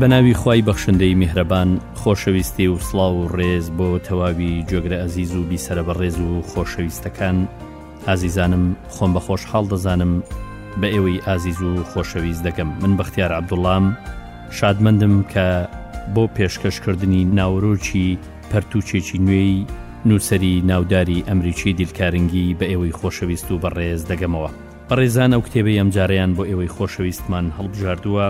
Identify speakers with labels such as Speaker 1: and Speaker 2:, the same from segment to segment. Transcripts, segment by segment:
Speaker 1: بەناوی خی بەخشندەی میهرەبان خۆشەویستی و سلااو و ڕێز بۆ تەواوی جۆگرە ئەزیز و بیسەرە بە ڕێز و خۆشەویستەکان ئازیزانم خۆم بە خۆشحاڵ دەزانم بە ئێوەی ئازیز و خۆشەویست دەکەم من بەختیار عبدوڵام شادمەندم کە بۆ پێشکەشکردنی ناوەرۆکی پەرتوچێکی نوێی نووسری ناوداری ئەمریکی دیلکارنگی بە ئێوەی خۆشەویست و بەڕێز دەگەمەوە بەڕێزان ئەو کتێبەی ئەمجارەیان بۆ ئێوەی خۆشەویستمان هەڵبژاردووە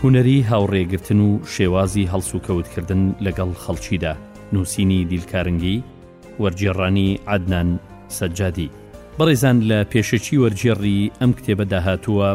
Speaker 1: هونەری هاوڕێگرتن و شێوازی هەڵسوکەوتکردن لەگەڵ خەڵکیدا نووسینی دیلکارنگی وەرگێڕانی عادنان سەجادی بەڕێزان لە پێشەکی وەرگێڕی ئەم کتێبە داهاتووە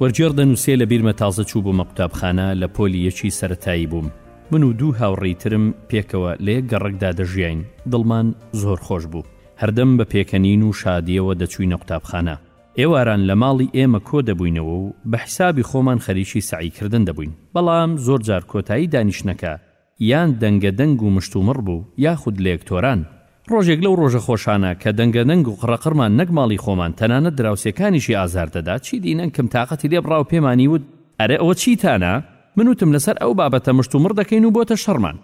Speaker 1: وەرگێڕ دەنووسێ لە بیرمە تازە چوو بۆ مەقوتابخانە لە پۆلی یەکی سەتایی بووم من و دوو هاوڕێی ترم پێکەوە لە یەک گەڕکدا دەژیین دڵمان زۆر خۆش بوو هەردەم بە پێکەنین و شادییەوە دەچووینە قوتابخانە. ئێواران لە ماڵی ئێمە کۆ دەبووینەوە و بە حیسابی خۆمان خەریکی سەعی کردن دەبووین. بەڵام زۆر جار کۆتایی دانیشتنەکە یان دەنگە دەنگ و مشتومڕ بوو یاخود لێک تۆران. ڕۆژێک لەو ڕۆژە خۆشانە کە دەنگە دەنگ و قڕە قڕمان نەک ماڵی خۆمان تەنانەت دراوسێکانیشی ئازار دەدا، چیدی نەنکم تاقەتی لێ بڕا و پێمانی وت، ئەرێ ئەوە چیتانە؟ من وتم لەسەر ئەو بابەتە مشتومڕ دەکەین و بۆتە شەڕمان.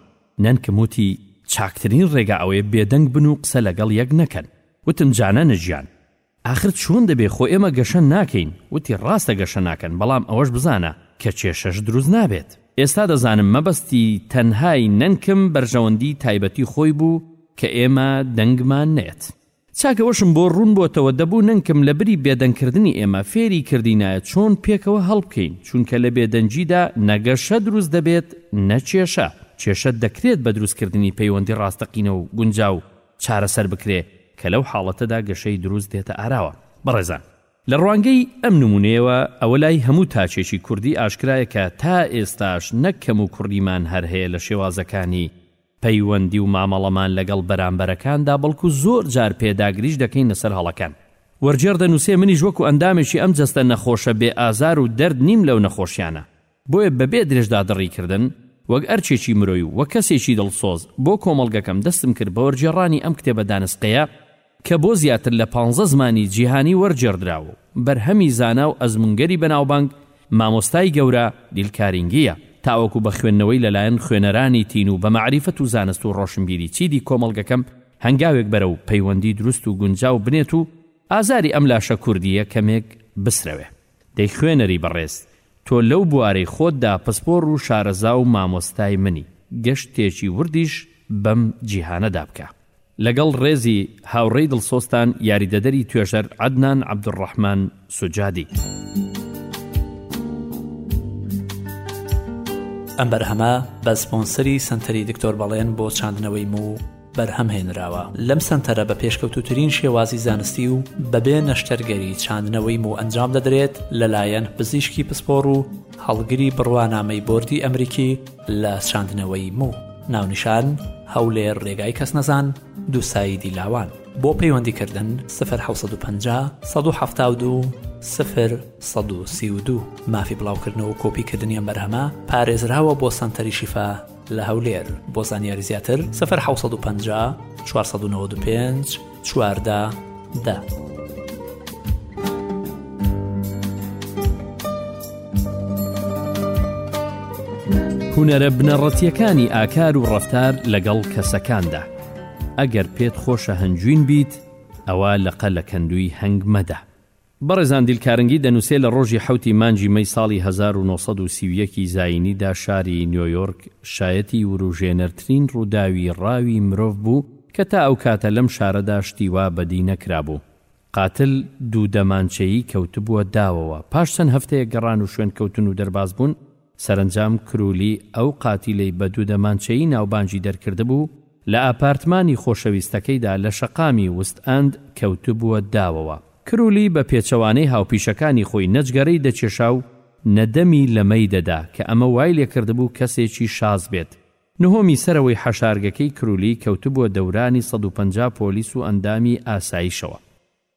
Speaker 1: نەنکم وتی، چاکترین ڕێگا ئەوەیە بێدەنگ بن و قسە لەگەڵ یەک نەکەن. وتم، جا نەنە گیان! ئاخر چۆن دەبێ خۆ ئێمە گەشە ناکەین؟ وتی، ڕاستە گەشە ناکەن، بەڵام ئەوەش بزانە کە کێشەش دروست نابێت. ئێستا دەزانم مەبەستی تەنهای نەنکم بەرژەوەندیی تایبەتی خۆی بوو کە ئێمە دەنگمان نەیەت. چاک ئەوەشم بۆ ڕوون بۆتەوە دەبوو نەنکم لە بری بێدەنگ کردنی ئێمە فێری کردینایە چۆن پێکەوە هەڵبکەین چونکە لە بێدەنگیدا نە گەشە دروست دەبێت نە کێشە کێشە دەکرێت بە دروست کردنی پەیوەندی ڕاستەقینە و گونجاو چارەسەر بکرێ کە لەو حاڵەتەدا گەشەی دروست دێتە ئاراوە بەڕێزان. لە ڕوانگەی ئەم نمونەیەوە ئەوە لای هەموو تاکێکی کوردی ئاشکرایە کە تا ئێستاش نەک کەموکوڕیمان هەر هەیە لە شێوازەکانی پەیوەندی و مامەڵەمان لەگەڵ بەرامبەرەکاندا، بەڵکو زۆر جار پێداگریش دەکەین لەسەر هەڵەکان. وەرگێڕ دەنووسێ، منیش وەکو ئەندامێکی ئەم جەستە نەخۆشە بێ ئازار و دەرد نیم لەو نەخۆشیانە. بۆیە بەبێ درێژدادڕی کردن، وەک ئەرکێکی مرۆیی و وەک کەسێکی دڵسۆز بۆ کۆمەڵگەکەم دەستم کرد بە وەرگێڕانی ئەم کتێبە دانسقەیە کە بۆ زیاتر لە پانزە زمانی جیهانی وەرگێڕدراوە و بەرهەمی زانا و ئەزموونگەری بەناوبانگ مامۆستای گەورە دیلکارینگییە، تاوەکو بە خوێندنەوەی لەلایەن خوێنەرانی تین و بە مەعریفەت و زانست و ڕۆشنبیری چیدی کۆمەڵگەکەم هەنگاوێک بەرەو پەیوەندی دروست و گونجاو بنێت و ئازاری ئەم لاشە کوردییە کەمێک بسرەوێ. دەی خوێنەری بەڕێز تۆ لەو بوارەی خۆتدا پسپۆڕ و شارەزا و مامۆستای منی، گەشتێکی وردیش بەم جیهانەدا بکە. لەگەڵ ڕێزی، هاوڕێی دڵسۆزتان یاریدەدەری توێژەر عەدنان عەبدولڕەحمان سوجادی.
Speaker 2: ئەم بەرهەمە بە سپۆنسەری سەنتەری دکتۆر بەڵێن بۆ چاندنەوەی موو، بەرهەمهێنراوە لەم سەنتەرە بە پێشکەوتووترین شێوازی زانستی و بەبێ نەشتەرگەری چاندنەوەی موو ئەنجام دەدرێت لەلایەن پزیشکی پسپۆڕ و هەڵگری بڕوانامەی بۆردی ئەمریکی لە چاندنەوەی موو ناونیشان هەولێر ڕێگای کەس نەزان دووسایی دیلاوان بۆ پەیوەندیکردن سفر 1950 1970 سفر 1932 مافی بڵاوکردنەوە کۆپیکردنی ئەم بەرهەمە پارێزراوە بۆ سەنتەری شیفا لە هەولێر بۆ زانیاری زیاتر سفر حەوت سەد و پەنجا
Speaker 1: چوار سەد و نەوەد و پێنج چواردە دە. هونەرە بنەڕەتیەکانی ئاکار و ڕفتار لەگەڵ کەسەکاندا ئەگەر پێت خۆشە هەنجوین بیت ئەوە لەقە لە کەندوی هەنگمەدا بەڕێزان دیل کارنگی دەنووسێ لە ڕۆژی حەوتی مانگی مەی ساڵی هەزار و نۆ سەد و سی و یەک ی زایینی دا شاری نیۆیۆرک شایەتی ورووژێنەرترین ڕووداوی ڕاوی مرۆڤ بوو کە تا ئەو کاتە لەم شارەدا شتی وا بەدی نەکرابوو قاتل دوو دەمانچەیی کەوتبووە داوەوە پاش چەند هەفتەیەک گەڕان و شوێنکەوتن و دەربازبوون سەرەنجام کرولی ئەو قاتیلەی بە دوو دەمانچەیی ناوبانگی دەرکردبوو، لە ئاپارتمانی خۆشەویستەکەیدا لە شەقامی وست ئەند کەوتبووە داوەوە. کرولی بە پێچەوانەی هاوپیشەکانی خۆی نە جگەرەی دەکێشا و نە دەمی لە مەی دەدا کە ئەمە وای لێکردبوو کەسێکی شاز بێت. نهۆمی سەرەوەی حەشارگەکەی کرولی کەوتبووە دەورانی سەد و پەنجا پۆلیس و ئەندامی ئاسایشەوە.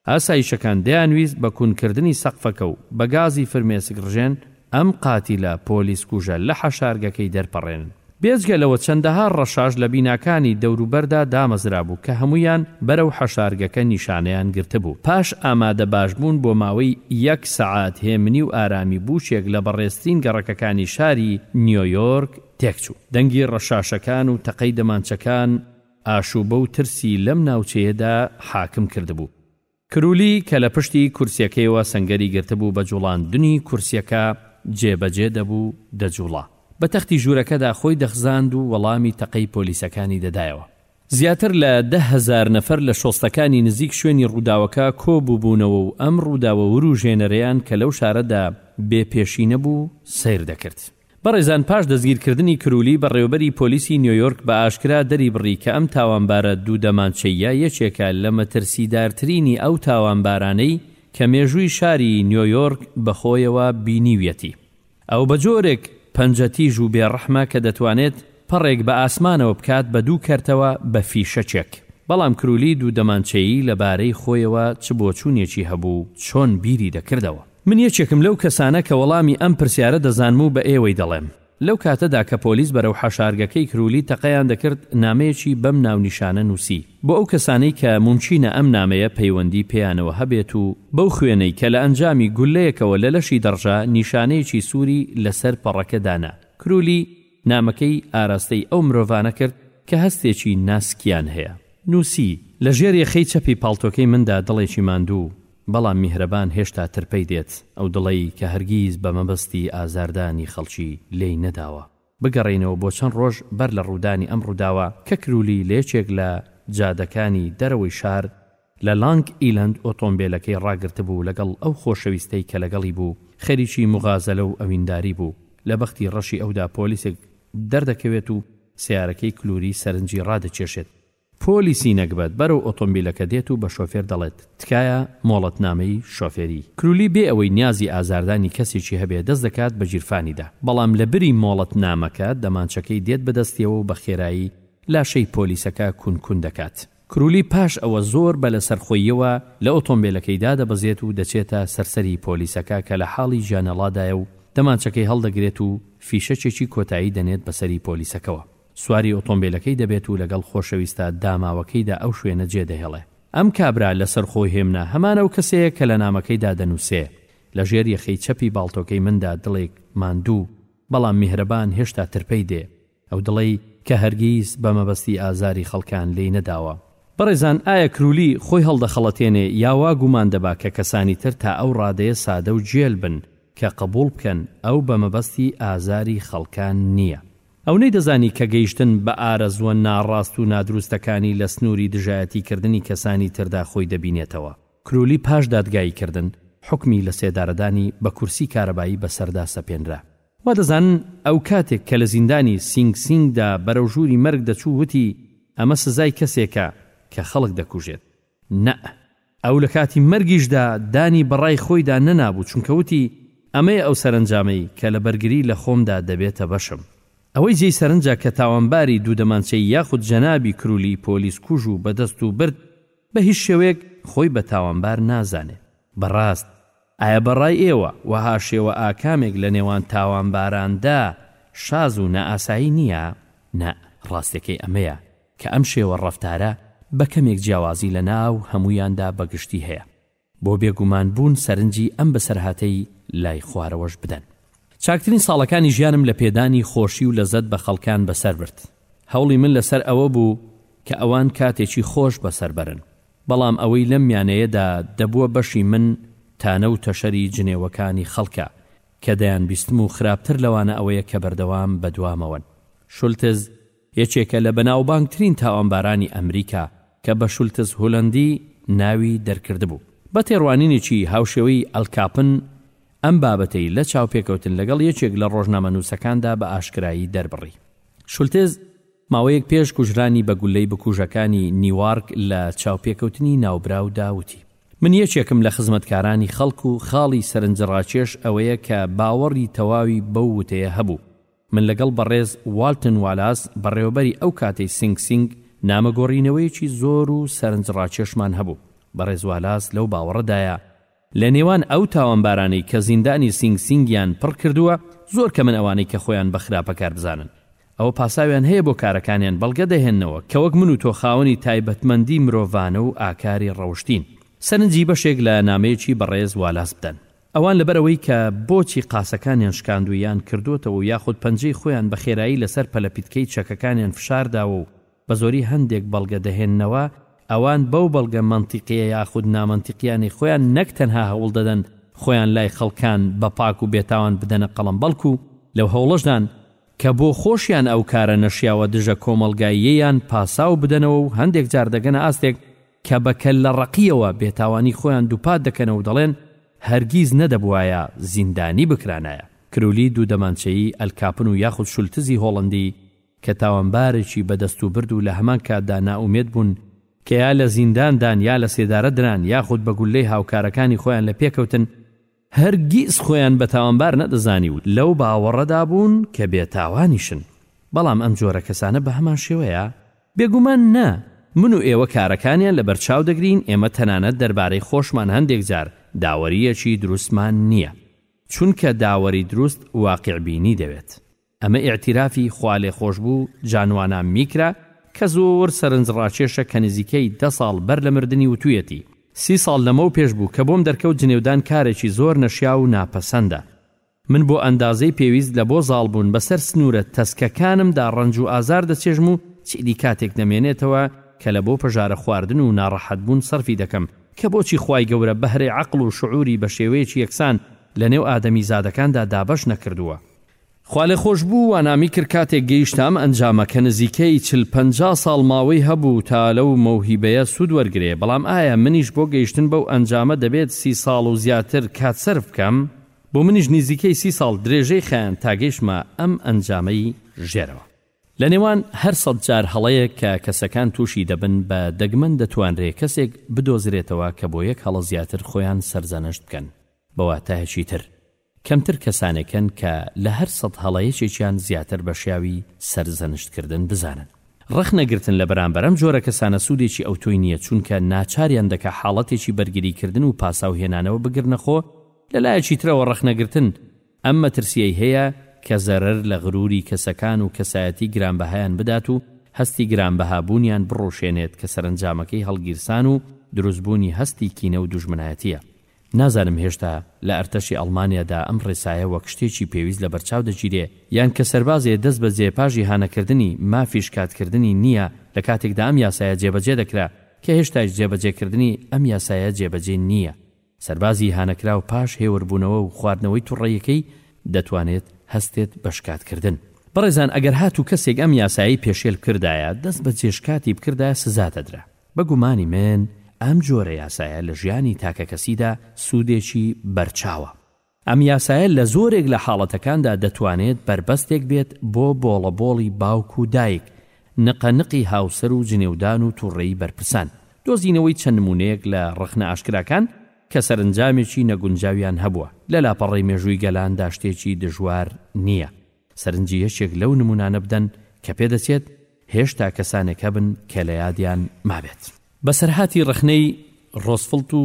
Speaker 1: ئاسایشەکان دەیانویست بە کونکردنی سەقفەکە و بە گازی فرمێسک ڕژێن ئەم قاتیلە پۆلیس کوژە لە حەشارگەکەی دەرپەڕێنن. بێجگە لەوە چەندەها ڕەشاش لە بیناکانی دەوروبەردا دامەزرابوو کە هەموویان بەرەو حەشارگەکە نیشانەیان گرتبوو. پاش ئامادەباشبوون بۆ ماوەی یەک سەعات هێمنی و ئارامی بووکێک لە بەڕێزترین گەڕەکەکانی شاری نیۆیۆرک تێکچوو. دەنگی ڕەشاشەکان و تەقەی دەمانچەکان، ئاشووبە و ترسی لەم ناوچەیەدا حاکم کردبوو. کرولی کە لە پشتی کورسیەکەیەوە سەنگەری گرتبوو بە جوڵاندنی کورسیەکە جێ بە جێ دەبوو دەجوڵا بە تەختی ژوورەکەدا خۆی دەخزاند و وەڵامی تەقەی پۆلیسەکانی دەدایەوە. زیاتر لە دە هەزار نەفەر لە شۆستەکانی نزیک شوێنی ڕووداوەکە کۆ بووبوونەوە و ئەم ڕووداوە ورووژێنەرەیان کە لەو شارەدا بێ پێشینە بوو سەیر دەکرد. بەڕێزان پاش دەستگیرکردنی کرولی بەڕێوەبەری پۆلیسی نیۆیۆرک بە ئاشکرا دەریبڕی کە ئەم تاوانبارە دوو دەمانچەییە یەکێکە لە مەترسیدارترینی ئەو تاوانبارانەی کە مێژووی شاری نیۆیۆرک بەخۆیەوە بینیویەتی ئەو بە جۆرێک پەنجەتیژ و بێڕەحمە کە دەتوانێت پەڕێک بە ئاسمانەوە بکات بە دوو کەرتەوە بە فیشەکێک بەڵام کرولی دوو دەمانچەیی لەبارەی خۆیەوە چ بۆچوونێکی هەبوو چۆن بیری دەکردەوە. من یەکێکم لەو کەسانە کە وەڵامی ئەم پرسیارە دەزانم و بە ئێوەی دەڵێم. لەو کاتەدا کە پۆلیس بەرەو حەشارگەکەی کرولی تەقەیان دەکرد، نامەیەکی بەم ناونیشانە نووسی، بۆ ئەو کەسانەی کە مومکینە ئەم نامەیە پەیوەندی پێیانەوە هەبێت و، بەو خوێنەی کە لە ئەنجامی گوللەیەکەوە لە لەشی دەڕژا نیشانەیەکی سووری لەسەر پەڕەکە دانا. کرولی نامەکەی ئاراستەی ئەو مرۆڤانە کرد کە هەستێکی ناسکیان هەیە. نووسی، لە ژێر یەخەی چەپی پاڵتۆکەی مندا دڵێکی ماندوو، بەڵام میهرەبان هێشتا ترپەی دێت، ئەو دڵەی کە هەرگیز بە مەبەستی ئازاردانی خەڵکی لێی نەداوە. بگەڕێینەوە بۆ چەند ڕۆژ بەر لە ڕوودانی ئەم ڕووداوە، کە کرولی لە یەکێک لە جادەکانی دەرەوەی شار لە لانگ ئیلەند ئۆتۆمبێلەکەی ڕاگرتبوو لەگەڵ ئەو خۆشەویستەی کە لەگەڵی بوو خەریکی موغازەلە و ئەوینداری بوو، لە بەختی ڕەشی ئەودا پۆلیسێک دەردەکەوێت و سەیارەکەی کلوری سەرنجی ڕادەکێشێت. پۆلیسی نەگبەت بەرەو ئۆتۆمبیلەکە دێت و بە شۆفێر دەڵێت، تکایە مۆڵەتنامەی شۆفێری. کرولی بێ ئەوەی نیازی ئازاردانی کەسێکی هەبێ دەست دەکات بە گیرفانیدا، بەڵام لە بری مۆڵەتنامەکە دەمانچەکەی دێت بەدەستیەوە و بە خێرایی لاشەی پۆلیسەکە کون کون دەکات. کرولی پاش ئەوە زۆر بە لەسەرخۆییەوە لە ئۆتۆمبیلەکەی دادەبەزێت و دەچێتە سەر سەری پۆلیسەکە کە لە حاڵی گیانەڵادایە و دەمانچەکەی هەڵدەگرێت و فیشەکێکی کۆتایی دەنێت بە سەری پۆلیسەکەوە. سواری ئۆتۆمبێلەکەی دەبێت و لەگەڵ خۆشەویستە داماوەکەیدا ئەو شوێنە جێدەهێڵێ. ئەم کابرا لە سەرخۆی هێمنە هەمان ئەو کەسەیە کە لە نامەکەیدا دەنووسێ، لە ژێر یەخەی چەپی باڵتۆکەی مندا دڵێک ماندوو، بەڵام میهرەبان هێشتا ترپەی دێ. ئەو دڵەی کە هەرگیز بە مەبەستی ئازاری خەڵکان لێی نەداوە. بەڕێزان، ئایا کرولی خۆی هەڵدەخەڵەتێنێ یا وا گومان دەبا کە کەسانی تر تا ئەو ڕادەیە سادە و گێل بن کە قبووڵ بکەن ئەو بە مەبەستی ئازاری خەڵکان نییە؟ ئەو نەیدەزانی کە گەیشتن بە ئارەزووە ناڕاست و نادروستەکانی لە سنووری دژایەتیکردنی کەسانی تردا خۆی دەبینێتەوە. کرولی پاش دادگاییکردن، حوکمی لەسێدارەدانی بە کورسی کارەبایی بەسەردا سەپێنرا. وادەزانن ئەو کاتێک کە لە زیندانی سینگ سینگدا بەرەو ژووری مەرگ دەچوو وتی، ئەمە سزای کەسێکە کە خەڵک دەکوژێت. نەء، ئەو لە کاتی مەرگیشدا دانی بە ڕای خۆیدا نەنابوو، چونکە وتی، ئەمەیە ئەو سەرەنجامەی کە لە بەرگری لە خۆمدا دەبێتە بەشم. ئەوەی جێی سەرنجە کە تاوانباری دوو دەمانچەی یاخود جەنابی کرولی پۆلیس کوژ و بەدەست و برد بە هیچ شێوەیەک خۆی بە تاوانبار نازانێ. بەڕاست ئایا بە ڕای ئێوە وەها شێوە ئاکامێک لە نێوان تاوانباران دا شاز و نائاسایی نییە؟ نا، ڕاستێکەی ئەمەیە کە ئەم شێوە ڕەفتارە بە کەمێک جیاوازی لە ناو هەموویان دا بە گشتی هەیە. بۆ بێ گومان بوون سەرنجی ئەم بەسەرهاتەی لای خوارەوەش بدەن. چاکترین ساڵەکانی ژیانم لە پێدانی خۆشی و لەزەت بە خەڵکان بەسەر برد. هەوڵی من لە سەر ئەوە بوو کە ئەوان کاتێکی خۆش بەسەر بەرن. بەڵام ئەوەی لەم میانەیەدا دەبووە بەشی من تانە و تەشەری جنێوەکانی خەڵکە کە دەیانبیستم و خراپتر لەوانە ئەوەیە کە بەردەوام بەدوامەوەن. شولتز یەکێکە لە بەناوبانگترین تاوانبارانی ئەمریکا کە بە شولتز هولەندی ناوی دەرکردبوو. بە تێڕوانینێکی هاوشێوەی ئەلکاپن ئەم بابەتەی لە چاوپێکەوتن لەگەڵ یەکێک لە ڕۆژنامەنووسەکاندا بە ئاشکرایی دەربڕی. شولتز، ماوەیەک پێش کوژرانی بە گوللەی بکوژەکانی نیوارک لە چاوپێکەوتنی ناوبراو دا وتی، من یەکێکم لە خزمەتکارانی خەڵک و خاڵی سەرنجڕاکێش ئەوەیە کە باوەڕی تەواوی بەو وتەیە هەبوو. من لەگەڵ بەڕێز والتن والاس بەڕێوەبەری ئەو کاتەی سینگ سینگ نامەگۆڕینەوەیەکی زۆر و سەرنجڕاکێشمان هەبوو. بەڕێز والاس لەو باوەڕەدایە، لە نێوان ئەو تاوانبارانەی کە زیندانی سینگ سینگیان پڕ کردووە، زۆر کەمن ئەوانەی کە خۆیان بە خراپە کار بزانن. ئەوە پاساویان هەیە بۆ کارەکانیان بەڵگە دەهێننەوە کە وەک من و تۆ خاوەنی تایبەتمەندی مرۆڤانە و ئاکاری ڕەوشتین. سەرنجی بەشێک لە نامەیەکی بەڕێز والاس بدەن. ئەوان لەبەر ئەوەی کە بۆچی قاسەکانیان شکاندوویان کردۆتەوە و یاخود پەنجەی خۆیان بە خێرایی لەسەر پەلەپیتکەی چەکەکانیان فشار داوە و بەزۆری هەندێک بەڵگە دەهێننەوە، ئەوان بەو بەڵگە مەنتیقییە یاخود نامەنتیقییانەی خۆیان نەک تەنها هەوڵ دەدەن خۆیان لای خەڵکان بە پاک و بێتاوان بدەنە قەڵەم بەڵکو لەو هەوڵەشدان کە بۆ خۆشیان ئەو کارە نەشیاوە دژە کۆمەڵگاییەیان پاساو بدەنەوە و هەندێک جار دەگەنە ئاستێک کە بە کەللەڕەقییەوە بێتاوانی خۆیان دووپات دەکەنەوە و دەڵێن هەرگیز نەدەبوایە زیندانی بکرانایە. کرولی دوو دەمانچەیی ئەلکاپن و یاخود شولتزی هۆڵەندی، کە تاوانبارێکی بە دەستوبرد و لە هەمان کاتدا نائومێد بوون، کە یا لە زینداندان یا لە سێدارە دران یاخود بە گوللەی هاوکارەکانی خۆیان لە پێکەوتن، هەرگیز خۆیان بە تاوانبار نەدەزانی و لەو باوەڕەدا بوون کە بێتاوانیشن. بەڵام ئەم جۆرە کەسانە بە هەمان شێوەیە؟ بێگومان نا، من و ئێوە کارەکانیان لە بەرچاو دەگرین، ئێمە تەنانەت دەربارەی خۆشمان هەندێک جار داوەرییەکی دروستمان نییە، چونکە داوەری دروست واقیعبینی دەوێت. ئەمە ئیعتیرافی خوالێخۆشبوو جانوانا میکرا کە زۆر سەرنجڕاکێشە کە نزیکەی دە ساڵ بەر لە مردنی وتوویەتی، سی ساڵ لەمەو پێش بوو کە بۆم دەرکەوت جنێودان کارێکی زۆر نەشیاو و ناپەسەندە. من بۆ ئەندازەی پێویست لە بۆ زاڵبوون بەسەر سنوورە تەسکەکانمدا ڕەنج و ئازار دەچێژم و چیدی کاتێک دەمێنێتەوە کە لە بۆ پەژارە خواردن و ناڕەحەتبوون سەرفی دەکەم کە بۆچی خوای گەورە بەهرەی عەقڵ و شعوری بە شێوەیەکی یەکسان لە نێو ئادەمیزادەکاندا دابەش نەکردووە. خوالێخۆشبوو وانامی کرد کاتێک گەیشتام ئەنجامەکە نزیکەی چل پەنجا ساڵ ماوەی هەبوو تا لەو مەوهیبەیە سوود وەرگرێ بەڵام ئایا منیش بۆ گەیشتن بەو ئەنجامە دەبێت سی ساڵ و زیاتر کات سەرف بکەم بۆ منیش نیزیکەی سی ساڵ درێژەی خایاند تا گەیشتمە ئەم ئەنجامەی ژێرەوە. لە نێوان هەر سەد جار هەڵەیەک کە کەسەکان تووشی دەبن بە دەگمەن دەتوانرێ کەسێک بدۆزرێتەوە کە بۆ یەک هەڵە زیاتر خۆیان سەرزەنشت بکەن بە واتایەکی تر کەمتر کەسانێک هەن کە لە هەر سەد هەڵەیەکێکیان زیاتر بە شیاوی سەرزەنشت کردن بزانن. ڕەخنە گرتن لە بەرامبەر ئەم جۆرە کەسانە سوودێکی ئەوتۆی نییە چونکە ناچاریان دەکا حاڵەتێکی بەرگری کردن و پاساو هێنانەوە بگرنە خۆ، لە لایەکی ترەوە ڕەخنە گرتن ئەم مەترسییەی هەیە کە زەرەر لە غروری کەسەکان و کەسایەتی گرانبەهایان بدات و هەستی گرانبەها بوونیان بڕوشێنێت کە سەرەنجامەکەی هەڵگیرسان و دروست بوونی هەستی کینە و دوژمنایەتییە نازانم هێشتا لە ئەرتەشی ئەڵمانیادا ئەم ڕێسایە وەک شتێکی پێویست لەبەرچاو دەگیرێ یان کە سەربازێ دەست بە جێپاژ ئیهانەکردنی مافی شکاتکردنی نییە لە کاتێکدا ئەم یاسایە جێبەجێ دەکرا کە هێشتایش جێبەجێکردنی ئەم یاسایە جێبەجێ نییە. سەربازی ئیهانەکراو پاش هێوربوونەوە و خواردنەوەی توڕەیەکەی دەتوانێت هەستێت بە شکاتکردن. بەڕێزان ئەگەر هاتوو کەسێک ئەم یاسایەی پێشێل بکردایە، دەست بە جێشکاتی بکردایە سزا دەدرا. بە گومانی من ئەم جۆرە یاسایە لە ژیانی تاکەکەسیدا سوودێکی بەرچاوە. ئەم یاسایە لە زۆرێک لە حاڵەتەکاندا دەتوانێت بەربەستێک بێت بۆ بۆڵەبۆڵی باوک و دایک، نقە نقی هاوسەر و جنێودان و توڕەیی بەرپرسان. دۆزینەوەی چەند نموونەیەک لە ڕەخنە ئاشکراکان کە سەرەنجامێکی نەگونجاویان هەبووە، لە لاپەڕەی مێژووی گەلاندا شتێکی دژوار نییە. سەرنجی یەکێک لەو نموونانە بدەن کە پێدەچێت هێشتا کەسانێک هەبن کە لە یادیان مابێت. بەسەرهاتی ڕەخنەی ڕۆزفڵت و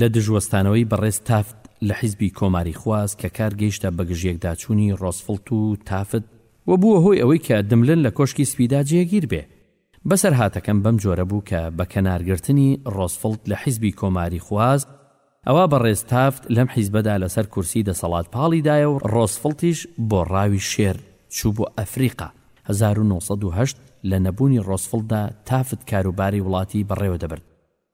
Speaker 1: لە دژوەستانەوەی بەڕێز تافت لە حیزبی کۆماریخواز کە کار گەیشتە بەگژیەکداچوونی ڕۆزفڵت و تافت و بووە هۆی ئەوەی کە دملن لە کۆشکی سپیدا جێگیر بێ، بەسەرهاتەکەم بەم جۆرە بوو کە بە کەنارگرتنی ڕۆزفڵت لە حیزبی کۆماریخواز، ئەوا بەڕێز تافت لەم حیزبەدا لەسەر کورسی دەسەڵات پاڵی دایە و ڕۆزفڵتیش بۆ ڕاوی شێر چوو بۆ ئەفریقا. هەزار و نۆ سەد و هەشت لە نەبوونی ڕۆزفڵتدا تافت کاروباری وڵاتی بەڕێوە دەبرد.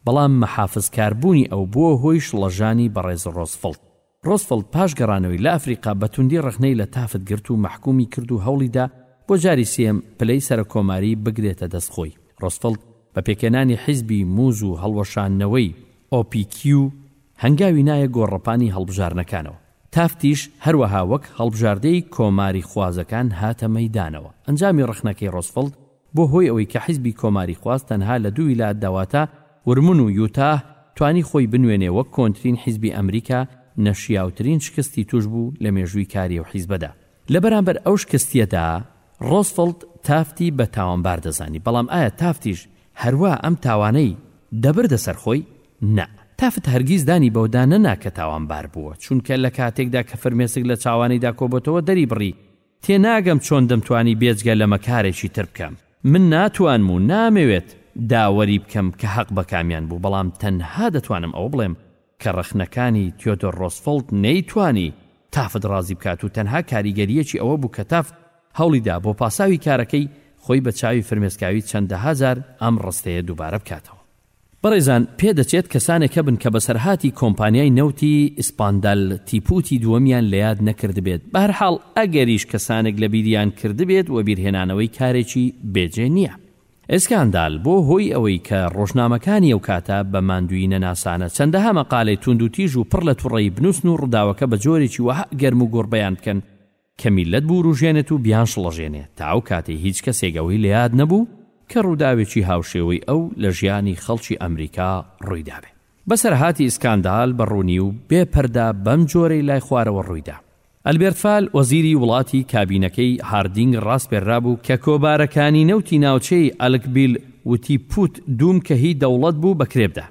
Speaker 1: بەڵام محافزکاربوونی ئەو بووە هۆی شڵەژانی بەڕێز ڕۆزفڵت. ڕۆزفڵت پاش گەڕانەوەی لە ئەفریقا بە توندی ڕەخنەی لە تافت گرت و مەحکومی کرد و هەوڵی دا بۆ جاری سێیەم پلەی سەرکۆماریی بگرێتە دەست خۆی. ڕۆزفڵت بە پێکهێنانی حیزبی موز و هەڵوەشاندنەوەی، OPQ، هەنگاوی نایە گۆڕەپانی هەڵبژارنەکانەوە. تافتیش هەروەها وەک هەڵبژاردەی کۆماریخوازەکان هاتە مەیدانەوە. ئەنجامی ڕەخنەکەی ڕۆزفڵت بۆ هۆی ئەوەی کە حیزبی کۆماریخواز تەنها لە دوو ویلایەتدا واتە ورمن و یوتاه توانی خۆی بنوێنێ وەک کۆنترین حیزبی ئەمریکا نەشیاوترین شکستی توش بوو لە مێژووی کاری ئەو حیزبەدا. لە بەرامبەر ئەو شکستیەدا ڕۆزفڵت تافتی بە تاوانبار دەزانی بەڵام ئایا تافتیش هەروا ئەم تاوانەی دەبردە سەر خۆی؟ نا تافت هەرگیز دانی بەودا نەنا کە تاوانبار بووە چونکە لە کاتێکدا کە فرمێسک لە چاوانیدا کۆبۆتەوە دەری بڕی تێناگەم چۆن دەمتوانی بێجگە لەمە کارێکی تر بکەم. من ناتوانم و نامەوێت داوەری بکەم کە هەق بە کامیان بوو، بەڵام تەنها دەتوانم ئەوە بڵێم کە ڕەخنەکانی تیۆدۆر ڕۆزفڵت نەیتوانی تافت ڕازی بکات و تەنها کاریگەرییەکی ئەوە بوو کە تافت هەوڵی دا بۆ پاساوی کارەکەی خۆی بە چاوی فرمێسکاوی چەندەها جار ئەم ڕستەیە دووبارە بکاتەوە. بەڕێزان پێدەچێت کەسانێک هەبن کە بەسەرهاتی کۆمپانیای نەوتی ئیسپاندال تیپوتی دووەمیان لەیاد نەکردبێت، بەهەرحاڵ ئەگەریش کەسانێک لەبیریان کردبێت وەبیرهێنانەوەی کارێکی بێجێ نییە. ئیسکاندال بۆ هۆی ئەوەی کە ڕۆژنامەکانی ئەو کاتە بە ماندوویی نەناسانە چەندەها مەقالەی توندوتیژ و پڕ لە توڕەیی بنووسن و ڕووداوەکە بە جۆرێکی وەها گەرم و گۆڕبەیان بکەن کە میللەت بوروژێنێت و بیانشڵەژێنێ، تا ئەو کاتەی هیچ کەسێک ئەوەی لە یاد نەبوو کە ڕووداوێکی هاوشێوەی ئەو لە ژیانی خەڵکی ئەمریکا ڕووی دابێ. بەسەرهاتی ئیسکاندال بە ڕوونی و بێ پەردە بەم جۆرەی لای خوارەوە ڕووی دا. ئەلبێرت فال، وەزیری وڵاتی کابینەکەی هاردینگ ڕاسپێررا بوو کە کۆبارەکانی نەوتی ناوچەی ئەلکبیل وتی پوت دووم کە هی دەوڵەت بوو بە کرێ بدا.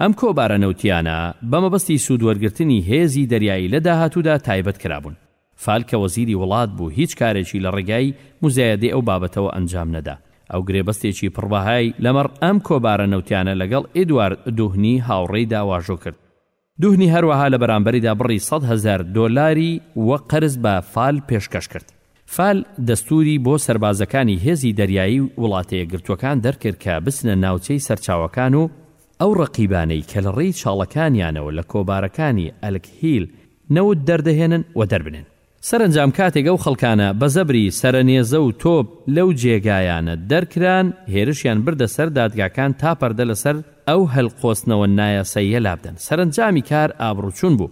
Speaker 1: ئەم کۆبارە نەوتییانە بە مەبەستی سوودوەرگرتنی هێزی دەریایی لە داهاتوودا تایبەت کرابوون. فال کە وەزیری وڵات بوو هیچ کارێکی لە ڕێگای موزایەدەی ئەو بابەتەوە ئەنجام نەدا. ئەو گرێبەستێکی پڕبەهای لەمەڕ ئەم کۆبارە نەوتییانە لەگەڵ ئیدوارد دوهنی هاوڕێیدا واژۆ کرد. دوهنی هەروەها لە بەرامبەریدا بڕی سەد هەزار دۆلاری وەک قەرز بە فال پێشکەش کرد. فال دەستووری بۆ سەربازەکانی هێزی دەریایی وڵاتەیەکگرتووەکان دەرکرد کە بچنە ناوچەی سەرچاوەکان و ئەو ڕەقیبانەی کە لە ڕێی چاڵەکانیانەوە لە کۆبارەکانی ئەلکهیل نەوت دەردەهێنن، وەدەربنێن. سەرەنجام کاتێک ئەو خەڵکانە بە زەبری سەرە نێزە و تۆپ لەو جێگایانە دەرکران، هێرشیان بردە سەر دادگاکان تا پەردە لەسەر ئەو هەلقۆستنەوە نایاساییە لابدەن. سەرەنجامی کار ئابڕوچوون بوو.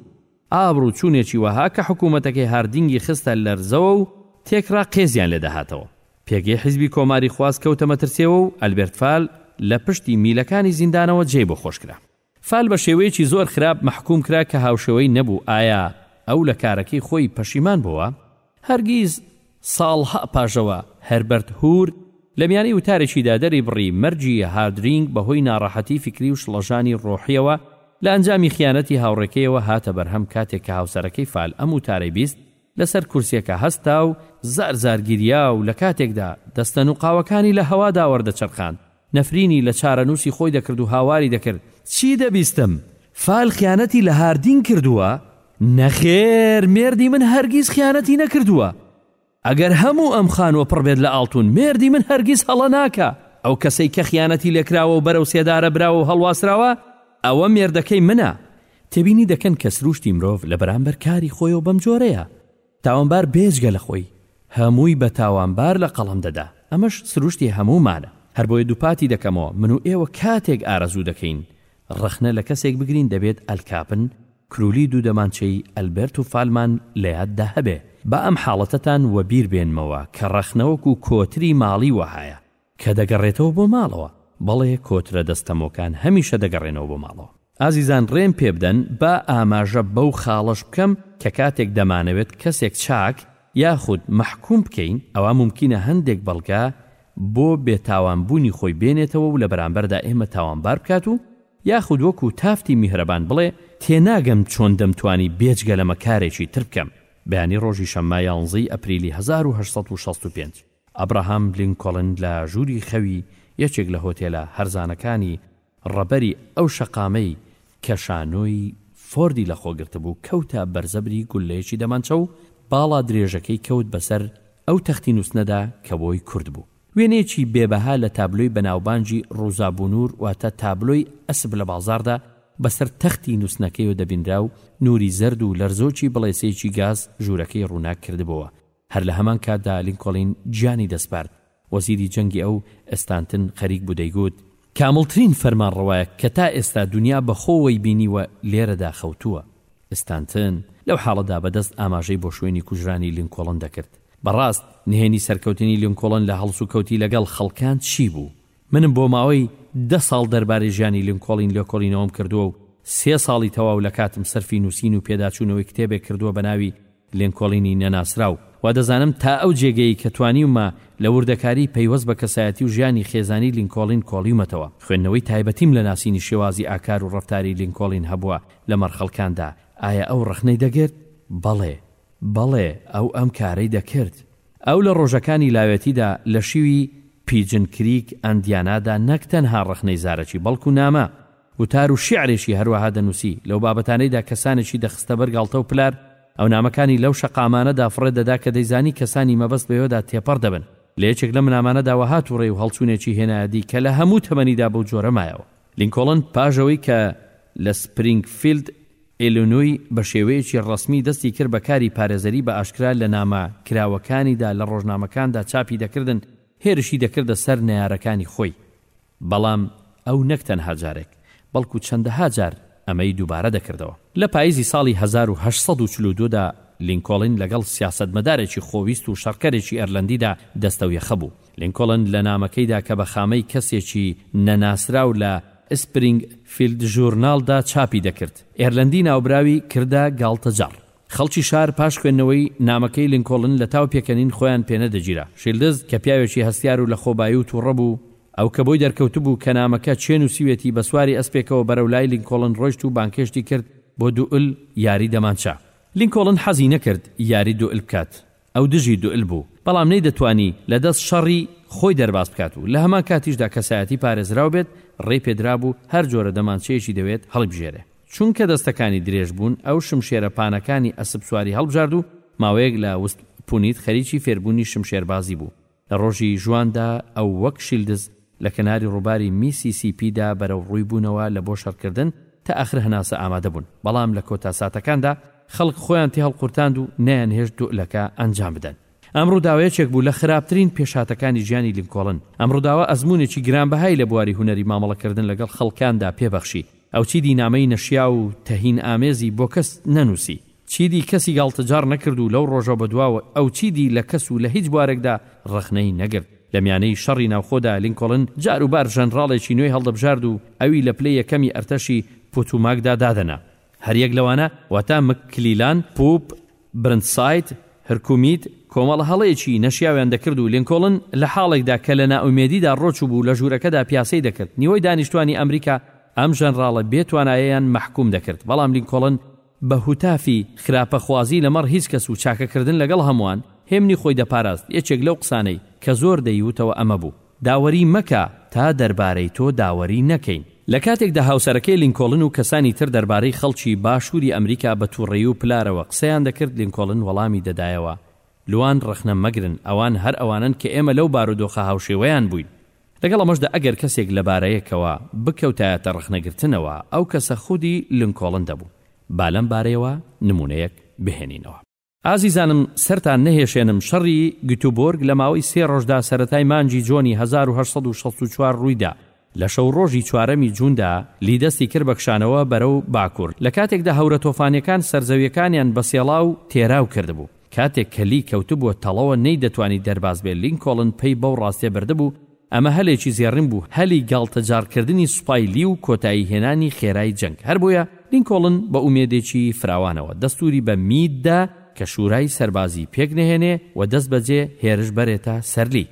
Speaker 1: ئابڕوو چوونێکی وەها کە حکوومەتەکەی هاردینگی خستە لەرزەوە و تێکڕا قێزیان لێ دەهاتەوە. پێگەی حیزبی کۆماری خواست کەوتە مەترسێوە و ئەلبێرت فال لە پشتی میلەکانی زیندانەوە جێی بۆ خۆش کرا. فال بە شێوەیەکی زۆر خراپ مەحکووم کرا کە هاوشێوەی نەبوو، ئایا ئەو لە کارەکەی خۆی پەشیمان بۆوە؟ هەرگیز ساڵها پاشەوە، هەربەرت هوور لە میانەی وتارێکیدا دەریبڕی مەرگی هاردرینگ بەهۆی ناڕەحەتی فیکری و شڵەژانی ڕۆحییەوە لە ئەنجامی خیانەتی هاوڕێکەیەوە هاتە بەرهەم کاتێک کە هاوسەرەکەی فال ئەم وتارەی بیست لەسەر کورسیەکە هەستا و زار زار گیریا و لە کاتێکدا دەستە نوقاوەکانی لە هەوادا وەردەچەرخاند نەفرینی لە چارەنووسی خۆی دەکرد و هاواری دەکرد، چی دەبیستم؟ فال خیانەتی لە هاردینگ کردووە؟ نەخێر، مێردی من هەرگیز خیانەتی نەکردووە. ئەگەر هەموو ئەم خانووە پڕ بێت لە ئاڵتوون، مێردی من هەرگیز هەڵە ناکا. ئەو کەسەی کە خیانەتی لێ کراوە و بەرەو سێدارە براوە و هەڵواسراوە، ئەوە مێردەکەی منە. تێبینی دەکەن کە سرووشتی مرۆڤ لە بەرامبەر کاری خۆیەوە بەم جۆرەیە. تاوانبار بێجگە لە خۆی هەمووی بە تاوانبار لە قەڵەم دەدا، ئەمەش سروشتی هەموومانە، هەربۆیە دووپاتی دەکەمەوە من و ئێوە کاتێک ئارەزوو دەکەین ڕەخنە لە کەسێک بگرین دەبێت ئەلکاپن کرولی دوو دەمانچەی ئەلبێرت و فالمان لە یاددا هەبێ، با ئەم حاڵەتەتان وەبیر بێنمەوە کە ڕەخنە وەکوو کۆتری ماڵی وەهایە، کە دەگەڕێتەوە بۆ ماڵەوە. بەڵێ کۆترە دەستەمۆکان هەمیشە دەگەڕێنەوە بۆ ماڵەوە. ئازیزان ڕێم پێبدەن با ئاماژە بەو خاڵەش بکەم کە کاتێک دەمانەوێت کەسێک چاک یاخود مەحکوم بکەین ئەوا مومکینە هەندێک بەڵگە بۆ بێتاوان بوونی خۆی بێنێتەوە و لەبەرامبەردا ئێمە تاوانبار بکات و یاخود وەکو تافتی میهرەبان بڵێ تێناگەم چۆن دەمتوانی بێجگە لەمە کارێکی تر بکەم. بەیانی ڕۆژی شەممە یانزەی ئەپریلی هەزار و هەشت سەد و شەست و پێنج. ئابراهام لینکۆڵن لە ژووری خەوی یەکێک لە هۆتێلە هەرزانەکانی ڕەبەری ئەو شەقامەی کە شانۆی فۆردی لەخۆگرتبوو کەوتە بەرزەبری گوللەیەکی دەمانچە و باڵا درێژەکەی کەوت بەسەر ئەو تەختی نووستنەدا کە بۆی کورتبوو. وێنەیەکی بێ بەها لە تابلۆی بەناوبانگی ڕوزا بونور واتە تابلۆی ئەسپ لە بازاڕدا بەسەر تەختی نووستنەکەیەوە دەبینرا و نووری زەرد و لەرزۆکی بڵێسەیەکی گاز ژوورەکەی ڕووناک کردبۆوە هەر لە هەمان کاتدا لینکۆڵین گیانی دەسپارد. وەزیری جەنگی ئەو، ئێستانتن قەریک بوو دەیگوت، کامڵترین فەرمانڕەوایەک کە تا ئێستا دونیا بە خۆوەی بینیوە لێرەدا خەوتووە. ئێستانتن لەو حاڵەدا بە دەست ئاماژەی بۆ شوێنی کوژرانی لینکۆڵن دەکرد. بە ڕاست نهێنی سەرکەوتنی لینکۆڵن لە هەڵسوکەوتی لەگەڵ خەڵکان چی بوو؟ منم بۆ ماوەی دە ساڵ دەربارەی ژیانی لینکۆڵین لێکۆڵینەوەم کردووە و سێ ساڵی تەواو لە کاتم سەرفی نووسین و پێداچوونەوەی کتێبێک کردووە بە ناوی، لێنکۆڵینی نەناسراو، وادەزانم تا ئەو جێگەی کە توانیومە لە وردەکاری پەیوەست بە کەسایەتی و ژیانی خێزانی لینکۆڵین کۆڵیومەتەوە. خوێندنەوەی تایبەتیم لە ناسینی شێوازی ئاکار و ڕەفتاری لینکۆڵین هەبووە لە مەڕ خەڵکاندا. ئایا ئەو ڕەخنەی دەگرت؟ بەڵێ. بەڵێ، ئەو ئەم کارەی دەکرد. ئەو لە ڕۆژەکانی لاوێتیدا لە شیوی، پیجن کریک، ئەندیانادا نەک تەنها ڕەخنەی زارەکی بەڵکو نامە، وتار و شیعرێکی هەروەها دەنووسی، لەو بابەتانەیدا کەسانێکی دەخستە بەر گاڵتە و پلار، ئەو نامەکانی لەو شەقامانەدا فڕێ دەدا کە دەیزانی کەسانی مەبەست بەوێدا تێپەڕ دەبن. لە یەکێک لەم نامانەدا وەها توڕەی و هەڵچوونێکی هێنایە دی کە لە هەموو تەمەنیدا بەو جۆرە مایەوە. لینکۆڵن پاش ئەوەی کە لە سپرینگفیلد، ئیلینۆی، بە شێوەیەکی ڕەسمی دەستی کرد بە کاری پارێزەری بە ئاشکرا لە نامە کراوەکانیدا لە ڕۆژنامەکاندا چاپی دەکردن، هێرشی دەکردە سەر نەیارەکانی خۆی. بەڵام ئەو نەک تەنها جارێک، بەڵکو چەندەها جار ئەمەی دووبارە دەکردەوە. لە پاییزی ساڵی هەزار و هەشت سەد و چل و دوو دا، لینکۆڵن لەگەڵ سیاسەتمەدارێکی خۆویست و شەڕکەرێکی ئێرلەندیدا دەستەویەخە بوو. لینکۆڵن لە نامەکەیدا کە بە خامەی کەسێکی نەناسراو لە، سپرینگفیلد ژورنال، دا چاپی دەکرد، ئێرلەندی ناوبراوی کردە گاڵتەجاڕ. خەڵکی شار پاش خوێندنەوەی نامەکەی لینکۆڵن لە تاو پێکەنین خۆیان پێنەدەگیرا. شیلدز کە پیاوێکی هەستیار و لەخۆبایی و تووڕە بوو، ئەو کە بۆی دەرکەوتبوو کە نامەکە چێ نووسیوێتی بە سواری ئەسپێکەوە بەرەو لای لینکۆڵن ڕۆیشت و بانگهێشتی کرد بۆ دوئل یاری دەمانچە. لینکۆڵن حەزی نەکرد یاری دوئل بکات، ئەو دژی دوئل بوو، بەڵام نەیدەتوانی لە دەست شەڕی خۆی دەرباز بکات و لە هەمان کاتیشدا کەسایەتی پارێزراو بێت، ڕێی پێدرابوو هەر جۆرە دەمانچەیەکی دەوێت هەڵیبژێرێ. چونکە دەستەکانی درێژ بوون، ئەو شمشێرە پانەکانی ئەسپسواری هەڵبژارد و ماوەیەک لە وست پونیت خەریکی فێربوونی شمشێربازی بوو. لە ڕۆژی ژواندا ئەو وەک شیلدز لە کەناری ڕووباری میسی سی پی دا بەرەو ڕووی بوونەوە لە بۆ شەڕکردن تا ئاخر هەناسە ئامادە بوون بەڵام لە کۆتا ساتەکاندا خەڵک خۆیان تێهەڵقورتاند و نەیانهێشت دوئلەکە ئەنجام بدەن. ئەم ڕووداوە یەکێک بوو لە خراپترین پێشهاتەکانی ژیانی لینکۆڵن. ئەم ڕووداوە ئەزموونێکی گرانبەهای لە بواری هونەری مامەڵەکردن لەگەڵ خەڵکاندا پێبەخشی. ئەو چیدی نامەی نەشیاو و تەهین ئامێزی بۆ کەس نەنووسی. چیدی کەسی گاڵتەجاڕ نەکرد و لەو ڕۆژە بەدواوە ئەو چیدی لە کەس و لە هیچ بوارێکدا ڕەخنەی نەگرت. لە میانەی شەڕی ناوخۆدا لینکۆڵن جار و بار ژەنڕاڵێکی نوێی هەڵدەبژارد و ئەوی لە پلەی یەکەمی ئەرتەشی پوتوماکدا دادەنا. هەریەک لەوانە واتە مککلیلان، پووپ، برنتساید، هرکومیت، کۆمەڵە هەڵەیەکی نەشیاویان دەکرد و لینکۆڵن لە حاڵێکدا کە لە نائومێدیدا ڕۆچووبوو لە ژوورەکەدا پیاسەی دەکرد. نیوەی دانیشتوانی ئەمریکا ئەم ژەنڕاڵە بێ توانایەیان مەحکووم دەکرد، بەڵام لینکۆڵن، بە هوتافی خراپەخوازی لەمەڕ هیچ کەس و چاکەکردن لەگەڵ هەمووان، هێمنی خۆی دەپاراست، یەکێک لەو قسانەی کە زۆر دەیوتەوە ئەمە بوو، داوەری مەکە تا دەربارەی تۆ داوەری نەکەین. لە کاتێکدا هاوسەرەکەی لینکۆڵن و کەسانی تر دەربارەی خەڵکی باشووری ئەمریکا بە تووڕەیی و پلارەوە قسەیان دەکرد، لینکۆڵن وەڵامی دەدایەوە، لوان ڕەخنە مەگرن، ئەوان هەر ئەوانەن کە ئێمە لەو بارودۆخە هاوشێوەیان بووین. لەگەڵ ئەمەشدا ئەگەر کەسێک لەبارەیەکەوە بکەوتایەتە ڕەخنەگرتنەوە ئەو کەسە خودی لنکۆڵن دەبوو. با لەم بارەیەوە نموونەیەک بهێنینەوە. ئازیزانم سەرتان نەهێشێنم شەڕی گتوبۆرگ لە ماوەی سێ ڕۆژدا سەرەتای مانگی جۆنی هەزار و هەشت سەد و شەست و چوار ڕوویدا لە شەو ڕۆژی چوارەمی جووندا لی دەستی کرد بە کشانەوە بەرەو باکوور لە کاتێکدا هەورە تۆفانیەکان سەرزەویەکانیان بە سێڵاو تێراو کردبوو. کاتێک کە لی کەوتبووە تەڵەوە نەیدەتوانی دەرباز بێت لینکۆڵن پەی بەو ڕاستیە بردبوو ئەمە هەلێکی زێڕین بوو هەلی گاڵتەجاڕکردنی سوپای لی و کۆتایی هێنانی خێرای جەنگ هەر بۆیە لینکۆڵن بە ئومێدێکی فراوانەوە دەستوری بە میت دا کە شورای سەربازی پێک نەهێنێ و دەست بەجێ هێرش بەرێتە سەر لی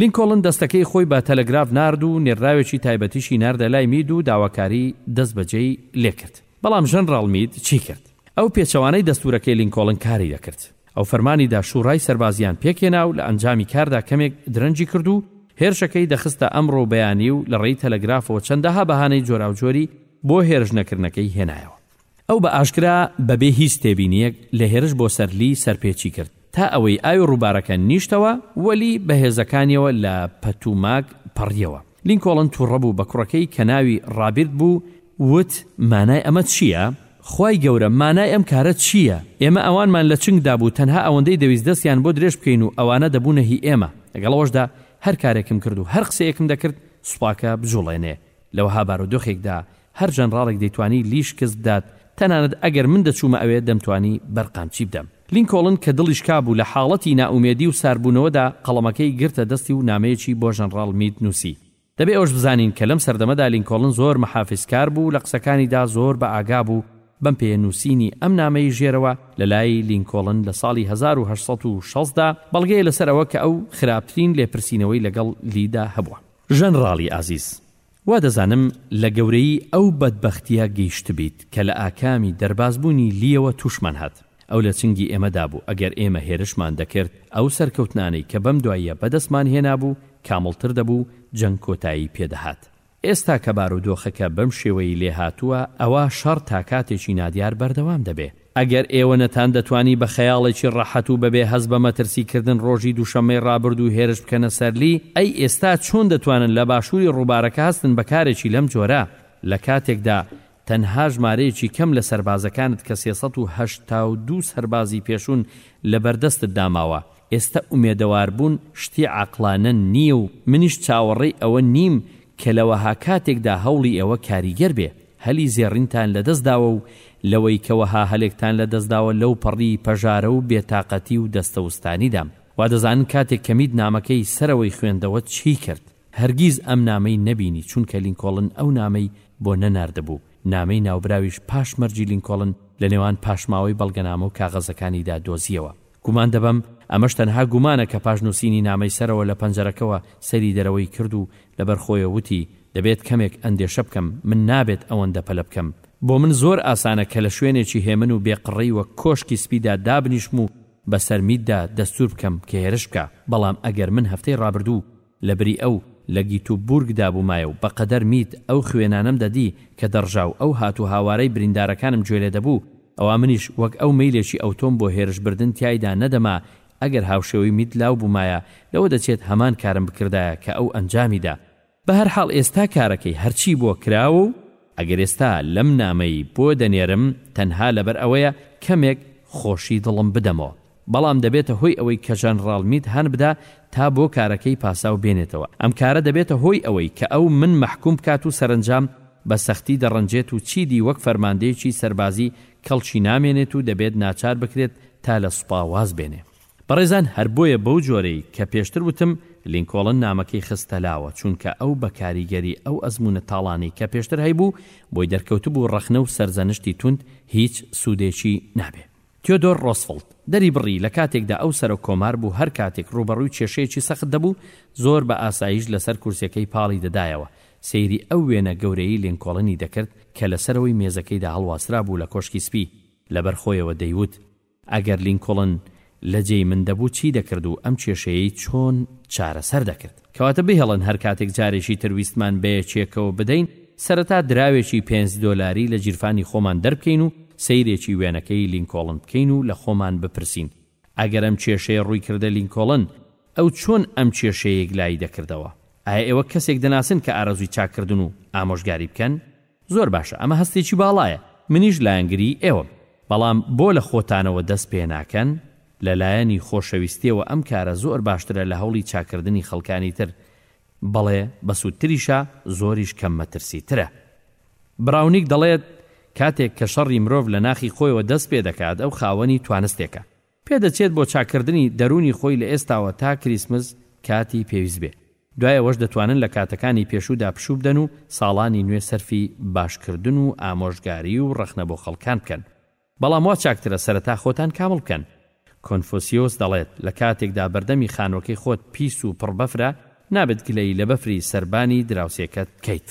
Speaker 1: لینکۆڵن دەستەکەی خۆی بە تەلەگراف نارد و نێرراوێکی تایبەتیشی ناردە لای مید و داواکاری دەست بەجێی لێکرد. بەڵام ژەنڕاڵ مید چی کرد؟ ئەو پێچەوانەی دەستوورەکەی لینکۆڵن کاری دەکرد. ئەو فەرمانی دا شووڕای سەربازییان پێکهێنا و لە ئەنجامی کاردا کەمێک درەنگی کرد و هێرشەکەی دەخستە ئەمڕۆ و بەیانی و لەڕێی تەلەگرافەوە چەندەها بەهانەی جۆراوجۆری بۆ هێرش نەکردنەکەی هێنایەوە. ئەو بە ئاشکرا بەبێ هیچ تێبینییەک لە هێرش بۆ سەر لی سەرپێچی کرد. تا ئەوەی ئاوی ڕووبارەکە نیشتەوە، وەلی بە هێزەکانیەوە لە پەتوماک پەڕیەوە. لینکۆڵن توڕە بوو بە کوڕەکەی کە ناوی ڕابیرت بوو، وت، مانای ئەمە چییە؟ خوای گەورە، مانای ئەم کارە چییە؟ ئێمە ئەوانمان لە چنگ دابوو، تەنها ئەوەندەی دەویست دەستیان بۆ درێژ بکەین و ئەوانە دەبوونە هی ئێمە. لەگەڵ ئەوەشدا هەر کارێکم کرد و هەر قسەیەکم دەکرد سوپاکە بجوڵێنێ. لە وەها بارودۆخێکدا هەر جەنراڵێک دەیتوانی لی شکست بدات، تەنانەت ئەگەر من دەچوومە ئەوێ دەمتوانی بەر قامچی بدەم. لینکۆڵن کە دڵی شکا بوو لە حاڵەتی نائومێدی و ساربوونەوەدا قەڵەمەکەی گرتە دەستی و نامەیەکی بۆ ژەنراڵ مید نووسی. دەبێ ئەوەش بزانین کە لەم سەردەمەدا لینکۆڵن زۆر محافیزکار بوو لە قسەکانیدا زۆر بە ئاگا بوو، بەم پێیە نووسینی ئەم نامەی ژێرەوە لە لای لینکۆڵن لە ساڵی هەزار و هەشت سەد و شەست دا بەڵگەیە لە سەر ئەوە کە ئەو خراپترین لێپرسینەوەی لەگەڵ لیدا هەبووە. ژەنراڵی ئازیز، وا دەزانم لە گەورەیی ئەو بەدبەختییە گەیشتبیت کە لە ئاکامی دەربازبوونی لییەوە تووشمان هات. ئەو لە چنگی ئێمەدا بوو، ئەگەر ئێمە هێرشمان دەکرد، ئەو سەرکەوتنانەی کە بەم دواییە بەدەستمان هێنابوو کامڵتر دەبوو، جەنگ کۆتایی پێ دەهات. ئێستا کە بارودۆخەکە بەم شێوەیەی لێ هاتووە، ئەوا شەڕ تا کاتێکی نادیار بەردەوام دەبێ. ئەگەر ئێوە نەتان دەتوانی بە خەیاڵێکی ڕەحەت و بەبێ هەست بە مەترسی کردن ڕۆژی دووشەممەی ڕابردوو هێرش بکەنە سەر لی، ئەی ئێستا چۆن دەتوانن لە باشووری ڕووبارەکە هەستن بە کارێکی لەم جۆرە، لە کاتێکدا تەنها ژمارەیەکی کەم لە سەربازەکانت کە سێ سەد و هەشتا و دوو سەربازی پێشوون لە بەردەستت دا ماوە؟ ئێستا ئومێدەوار بوون شتی عاقڵانە نییە و منیش چاوەڕێی ئەوە نیم کە لە وەها کاتێکدا هەوڵی ئێوە کاریگەر بێ. هەلی زێڕینتان لەدەست داوە و لەوەی کە وەها هەلێکتان لەدەست داوە لەو پەڕی پەژارە و بێتاقەتی و دەستەوستانیدا. وادەزانن کاتێک کە میت نامەکەی سەرەوەی خوێندەوە چیی کرد. هەرگیز ئەم نامەی نەبینی چونکە لینکۆڵن ئەو نامەی بۆ نەناردبوو. نامەی ناوبراویش پاش مەرگی لینکۆڵن لەنێوان پاشماوەی بەڵگەنامە و کاغەزەکانیدا دۆزییەوە. گومان دەبەم ئەمەش تەنها گومانە کە پاش نووسینی نامەی سەرەوە لە پەنجەرەکەوە سەیری دەرەوەی کرد و لەبەر خۆیەوە وتی، دەبێت کەمێک ئەندێشە بکەم، من نابێت ئەوەندە پەلە بکەم. بۆ من زۆر ئاسانە کە لە شوێنێکی هێمن و بێ قڕی وەک کۆشکی سپیدا دابنیشم و بەسەر میتدا دەستوور بکەم کە هێرش بکا، بەڵام ئەگەر من هەفتەی ڕابردوو لەبری ئەو لە گیتوبورگ دابوومایە و بەقەدەر میت ئەو خوێنانەم دەدی کە دەڕژا و ئەو هات و هاوارەی بریندارەکانم گوێ لێ دەبوو، ئەوا منیش وەک ئەو مەیلێکی ئەوتۆم بۆ هێرش بردن تیایدا نەدەما، ئەگەر هاوشێوەی میت لاو بوومایە، لەوە دەچێت هەمان کارم بکردایە کە ئەو ئەنجامی دا. بەهەرحاڵ ئێستا کارەکەی هەرچی بووە کراوە و، ئەگەر ئێستا لەم نامەی بۆ دەنێرم تەنها لەبەر ئەوەیە کەمێک خۆشی دڵم بدەمۆ بەڵام دەبێتە هۆی ئەوەی کە ژەنڕاڵ میت هان بدا تا بۆ کارەکەی پاساو بێنێتەوە ئەم کارە دەبێتە هۆی ئەوەی کە ئەو من مەحکوم بکات و سەرەنجام بە سەختی دەڕەنجێت و چیدی وەک فەرماندەیەکی سەربازی کەڵکی نامێنێت و دەبێت ناچار بکرێت تا لە سوپا واز بێنێ. بەڕێزان هەر بۆیە بەو جۆرەی کە پێشتر وتم لینکۆڵن نامەکەی خستە لاوە چونکە ئەو بە کاریگەری ئەو ئەزموونە تاڵانەی کە پێشتر هەیبوو بۆی دەرکەوتبوو ڕەخنە و سەرزەنشتی توند هیچ سوودێکی نابێ تیۆدۆر ڕۆسفڵت دەریبڕی لە کاتێکدا ئەو سەرۆک کۆمار بوو هەر کاتێک ڕووبەڕووی کێشەیەکی سەخت دەبوو زۆر بە ئاساییش لەسەر کورسیەکەی پاڵی دەدایەوە سەیری ئەو وێنە گەورەیەی لینکۆڵنی دەکرد کە لەسەرەوەی مێزەکەیدا هەڵواسرابوو لە کۆشکی سپی لەبەر خۆیەوە دەیوت ئەگەر لینکۆڵن لە جێی من دەبوو چی دەکرد و ئەم کێشەیەی چۆن چارەسەر دەکرد؟ کەواتە بهێڵن هەر کاتێک جارێکی تر ویستمان بەیەکێکەوە بدەین، سەرەتا دراوێکی پێنج دۆلاری لە گیرفانی خۆمان دەربکەین و سەیرێکی وێنەکەی لینکۆڵن بکەین و لە خۆمان بپرسین، ئەگەر ئەم کێشەیە ڕوویکردە لینکۆڵن، ئەو چۆن ئەم کێشەیە یەکلایی دەکردەوە؟ ئایا ئێوە کەسێک دەناسن کە ئارەزووی چاککردن و ئامۆژگاری بکەن؟ زۆر باشە ئەمە هەستێکی باڵایە منیش لایەنگری ئێوەم بەڵام بۆ لە خۆتانەوە دەست پێ ناکەن لە لایەنی خۆشەویستیەوە ئەم کارە زۆر باشترە لە هەوڵی چاکردنی خەڵکانی تر بەڵێ بەسوودتریشە زۆریش کەم مەترسی ترە براونیک دەڵێت کاتێک کە شەڕی مرۆڤ لە ناخی خۆیەوە دەست پێ دەکات ئەو خاوەنی توانستێکە پێدەچێت بۆ چاککردنی دەروونی خۆی لە ئێستاوە تا کریسمس کاتی پێویست بێ. دوای ئەوەش دەتوانن لە کاتەکانی پێشوودا پشوو بدەن و ساڵانی نوێ سەرفی باشکردن و ئامۆژگاری و ڕەخنە بۆ خەڵکان بکەن. بەڵام وا چاکترە سەرەتا خۆتان کامڵ بکەن. کۆنفۆسیۆس دەڵێت، لە کاتێکدا بەردەمی خانووەکەی خۆت پیس و پڕ بەفرە، نابێت گلەیی لە بەفری سەربانی دراوسێکەت بکەیت.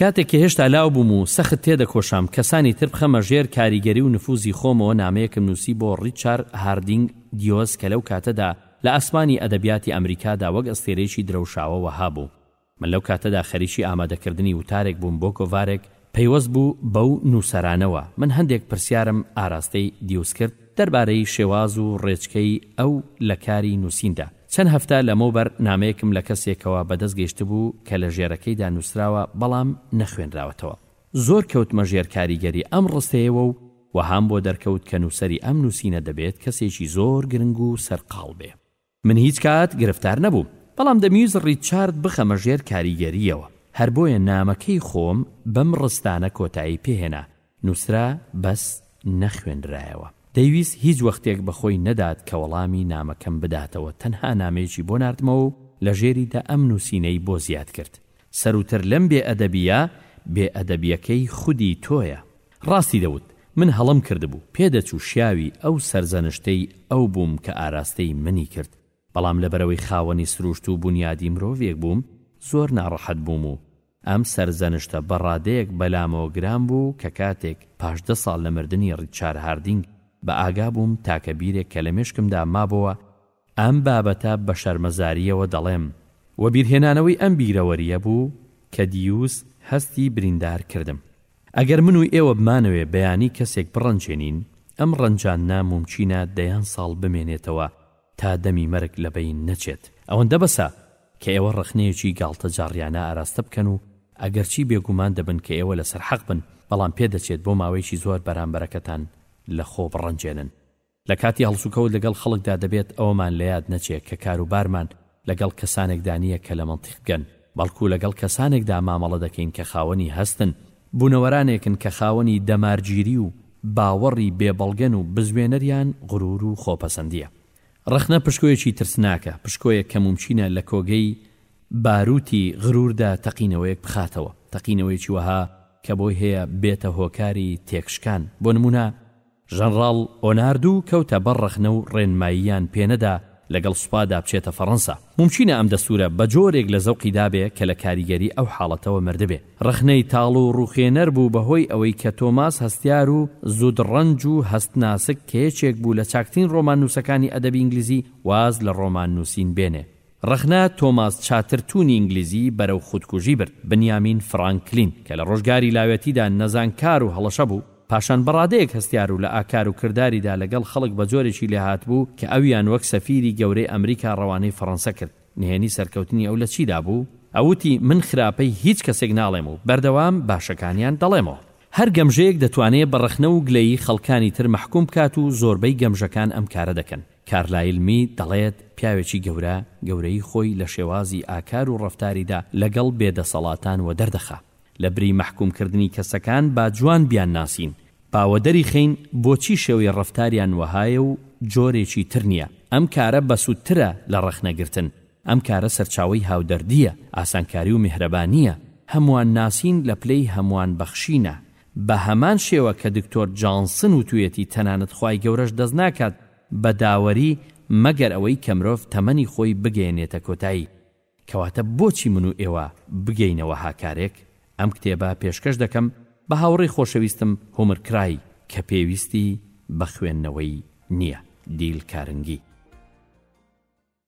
Speaker 1: کاتێک کە هێشتا لاو بووم و سەخت تێدەکۆشام کەسانی تر بخەمە ژێر کاریگەری و نفوزی خۆمەوە نامەیەکم نووسی بۆ ڕیچار هاردینگ دیۆس کە لەو کاتەدا لە ئاسمانی ئەدەبیاتی ئەمریکادا وەک ئەستێرەیەکی درەوشاوە وەها بوو من لەو کاتەدا خەریکی ئامادەکردنی وتارێک بووم بۆ گۆڤارێک پەیوەست بوو بەو نووسەرانەوە من هەندێک پرسیارم ئاراستەی دیۆس کرد دەربارەی شێواز و ڕێچکەی ئەو لە کاری نووسیندا. چەند هەفتە لەمەوبەر نامەیەکم لە کەسێکەوە بەدەست گەیشتبوو کە لە ژێرەکەیدا نووسراوە بەڵام نەخوێنراوەتەوە. زۆر کەوتمە ژێر کاریگەری ئەم ڕستەیەوە و وەهام بۆ دەرکەوت کە نووسەری ئەم نووسینە دەبێت کەسێکی زۆر گرنگ و سەرقاڵ بێ. من هیچ کات گرفتار نەبووم بەڵام دەمویست ڕیچارد بخەمە ژێر کاریگەرییەوە، هەر بۆیە نامەکەی خۆم بەم ڕستانە کۆتایی پێهێنا، نووسرا بەس نەخوێنرایەوە. دەیویست هیچ وەختێک بە خۆی نەدات کە وەڵامی نامەکەم بداتەوە تەنها نامەیەکی بۆ ناردمەوە و لە ژێریدا ئەم نووسینەی بۆ زیاد کرد، سەرووتر لەم بێ ئەدەبییە، بێ ئەدەبییەکەی خودی تۆیە. ڕاستی دەوت، من هەڵەم کردبوو، پێ دەچوو شیاوی ئەو سەرزەنشتەی ئەو بووم کە ئاراستەی منی کرد، بەڵام لەبەرئەوەی خاوەنی سرووشت و بونیادی مرۆڤێک بووم، زۆر ناڕەحەت بووم و ئەم سەرزەنشتە بە ڕادەیەک بەلامەوە گران بوو کە کاتێک پاش دە ساڵ لە مردنی ڕیچار هاردینگ بە ئاگا بووم تاکە بیرێک کە لە مێشکمدا مابۆوە ئەم بابەتە بە شەرمەزارییەوە دەڵێم و بیرهێنانەوەی ئەم بیرەوەرییە بوو کە دیوس هەستی بریندار کردم. ئەگەر من و ئێوە بمانەوێ بەیانی کەسێک بڕەنجێنین، ئەم ڕەنجاندنە مومچینە دەیان ساڵ بمێنێتەوە تا دەمی مەرگ لە بەین نەچێت. ئەوەندە بەسە کە ئێوە ڕەخنەیەکی گاڵتەجاڕیانە ئاراستە بکەن و ئەگەرچی بێگومان دەبن کە ئێوە لەسەر حەق بن، بەڵام پێدەچێت بۆ ماوەیەکی زۆر بەرامبەرەکەتان لە خۆ بڕەنجێنن. لە کاتی هەڵسوکەوت لەگەڵ خەڵکدا دەبێت ئەوەمان لە یاد نەچێت کە کاروبارمان لەگەڵ کەسانێکدا نییە کە لە مەنتیق بگەن، بەڵکو لەگەڵ کەسانێکدا مامەڵە دەکەین کە خاوەنی هەستن، بوونەوەرانێکن کە خاوەنی دەمارگیری و باوەڕی بێ بەڵگەن و بزوێنەریان غرور و خۆپەسەندییە. ڕەخنە پشکۆیەکی ترسناکە، پشکۆیەک کە مومکینە لە کۆگەی باروتی غروردا تەقینەوەیەک بخاتەوە، تەقینەوەیەکی وەها کە بۆی هەیە بێتە هۆکاری تێکشکان، بۆ نموونە، ژەنڕاڵ ئۆناردو کەوتە بەر ڕەخنە و ڕێنماییان پێ نەدا لەگەڵ سوپادا بچێتە فەڕەنسا. مومکینە ئەم دەستورە بە جۆرێک لە زەوقی دابێ کە لە کاریگەری ئەو حاڵەتەوە مردبێ. ڕەخنەی تاڵ و ڕوخێنەر بوو بە هۆی ئەوەی کە تۆماس هەستیار و زود ڕەنج و هەست ناسک کە یەکێک بوو لە چاکترین ڕۆماننوسەکانی ئەدەبی ئینگلیزی واز لە ڕۆمان نوسین بێنێ. ڕەخنە تۆماس چاترتونی ئینگلیزی بەرەو خودکوژی برد. بنیامین فرانکلین کە لە ڕۆژگاری لاوێتیدا نەزانکار و هەڵەشە بوو، پاشان بە ڕادەیەک هەستیار و لە ئاکار و کرداریدا لەگەڵ خەڵک بە جۆرێکی لێهات بوو کە ئەویان وەک سەفیری گەورەی ئەمریکا ڕەوانەی فەڕەنسە کرد. نهێنی سەرکەوتنی ئەو لە چیدا بوو؟ ئەو وتی، من خراپەی هیچ کەسێک ناڵێم و بەردەوام باشەکانیان دەڵێمەوە. هەر گەمژەیەک دەتوانێ بە ڕەخنە و گلەیی خەڵکانی تر مەحکووم بکات و زۆربەی گەمژەکان ئەم کارە دەکەن. کارلایل مید دەڵێت، پیاوێکی گەورە، گەورەیی خۆی لە شێوازی ئاکار و ڕەفتاریدا لەگەڵ بێدەسەڵاتان وەدەر دەخا. لە بری مەحکوم کردنی کەسەکان با جوان بیان ناسین با وەدەری خەین بۆچی شێوەی ڕەفتاریان وەهایە و جۆرێکی تر نیە ئەم کارە بەسود ترە لە ڕەخنە گرتن ئەم کارە سەرچاوەی هاودەردیە ئاسانکاری و میهرەبانیە هەموان ناسین لە پلەی هەموان بەخشینە بە هەمان شێوە کە دکتۆر جانسن وتویەتی تەنانەت خوای گەورەش دەست ناکات بە داوەری مەگەر ئەوەی کە مرۆڤ تەمەنی خۆی بگەیەنێتە کۆتایی. کەواتە بۆچی من و ئێوە بگەینە وەها کارێک؟ ئەم کتێبە پێشکەش دەکەم بە هاوڕێی خۆشەویستم هۆمر کرای کە پێویستی بە خوێندنەوەی نییە. دیل کارنگی.